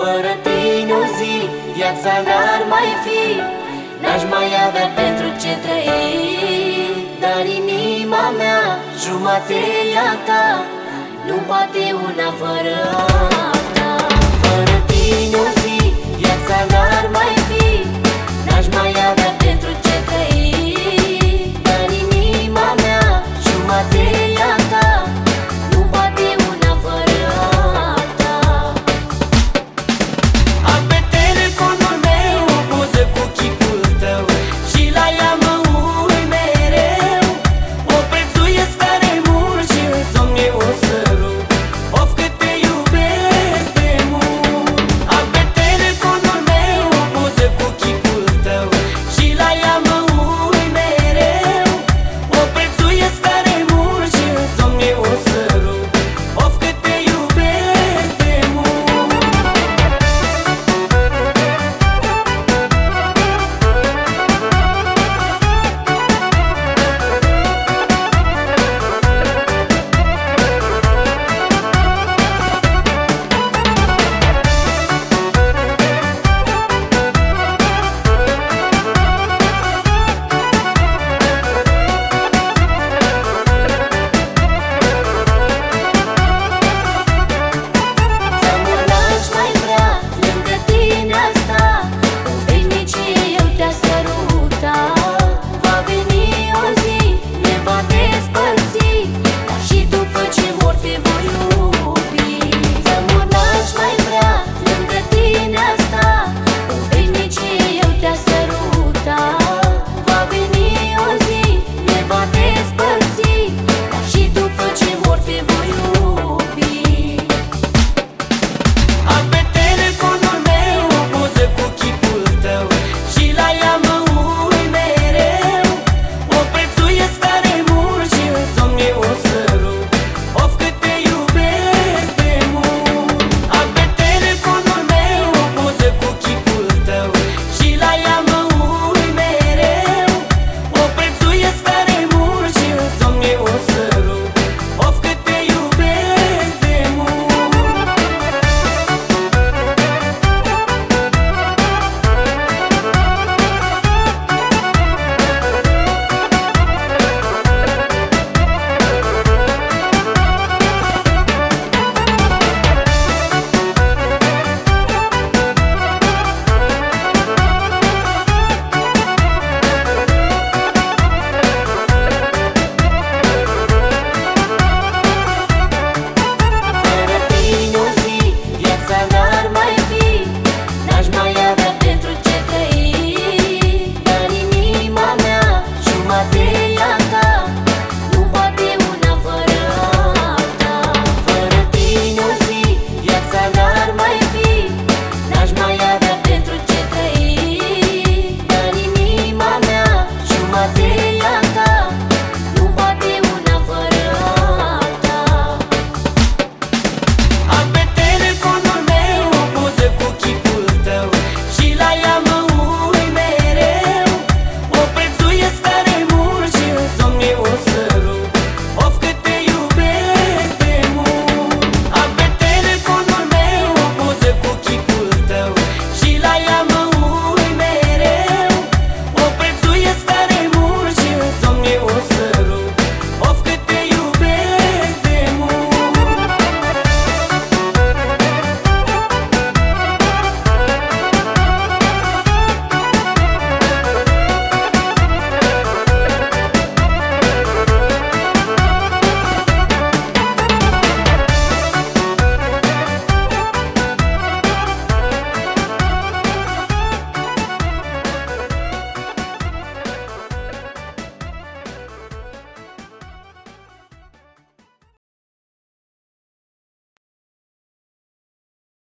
o zi Viața n-ar mai fi. N-aș mai avea pentru ce trăi. Dar inima mea Jumate e a ta. Nu poate una fără